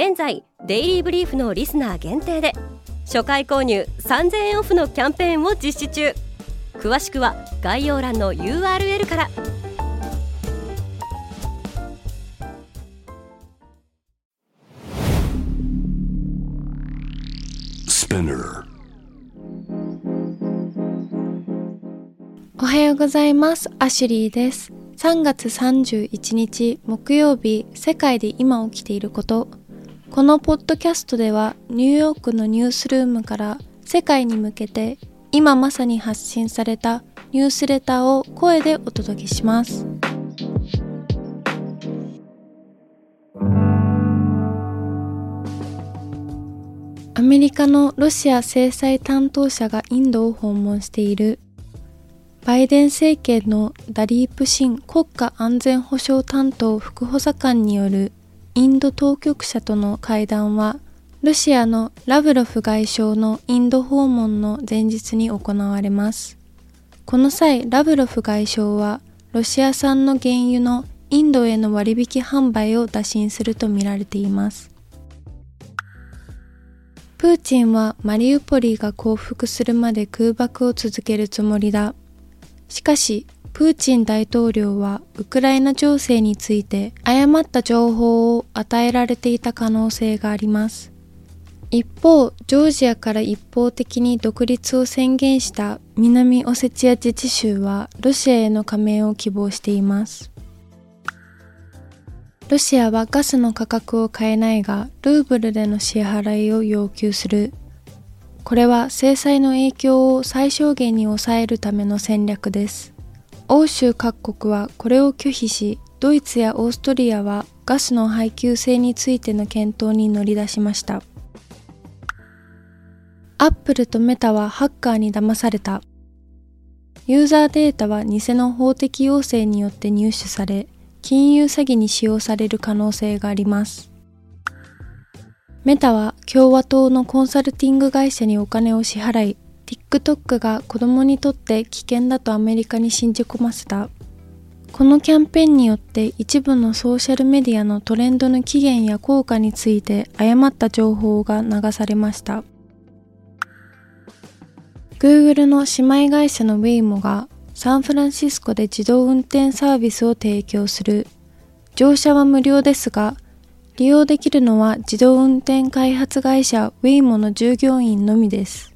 現在デイリーブリーフのリスナー限定で初回購入3000円オフのキャンペーンを実施中。詳しくは概要欄の URL から。おはようございます。アシュリーです。3月31日木曜日世界で今起きていることこのポッドキャストではニューヨークのニュースルームから世界に向けて今まさに発信されたニュースレターを声でお届けします。アメリカのロシア制裁担当者がインドを訪問しているバイデン政権のダリープ・シン国家安全保障担当副補佐官によるインド当局者との会談は、ロシアのラブロフ外相のインド訪問の前日に行われます。この際、ラブロフ外相は、ロシア産の原油のインドへの割引販売を打診するとみられています。プーチンはマリウポリが降伏するまで空爆を続けるつもりだ。しかし、プーチン大統領はウクライナ情勢について誤った情報を与えられていた可能性があります。一方、ジョージアから一方的に独立を宣言した南オセチア自治州はロシアへの加盟を希望しています。ロシアはガスの価格を変えないが、ルーブルでの支払いを要求する。これは制裁の影響を最小限に抑えるための戦略です。欧州各国はこれを拒否し、ドイツやオーストリアはガスの配給制についての検討に乗り出しました。アップルとメタはハッカーに騙された。ユーザーデータは偽の法的要請によって入手され、金融詐欺に使用される可能性があります。メタは共和党のコンサルティング会社にお金を支払い、TikTok が子供にとって危険だとアメリカに信じ込ませた。このキャンペーンによって一部のソーシャルメディアのトレンドの起源や効果について誤った情報が流されました。Google の姉妹会社の Waymo がサンフランシスコで自動運転サービスを提供する。乗車は無料ですが、利用できるのは自動運転開発会社 Waymo の従業員のみです。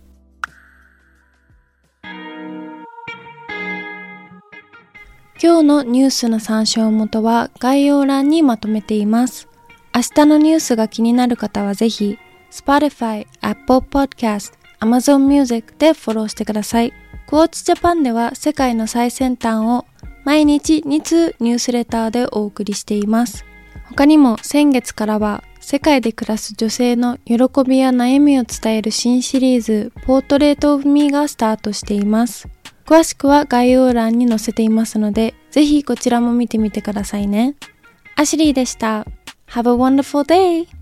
今日のニュースの参照元は概要欄にまとめています。明日のニュースが気になる方はぜひ、Spotify、Apple Podcast、Amazon Music でフォローしてください。クォーツジャパンでは世界の最先端を毎日2通ニュースレターでお送りしています。他にも先月からは世界で暮らす女性の喜びや悩みを伝える新シリーズポートレートオブミーがスタートしています。詳しくは概要欄に載せていますので、是非こちらも見てみてくださいね。アシュリーでした。Have a wonderful day!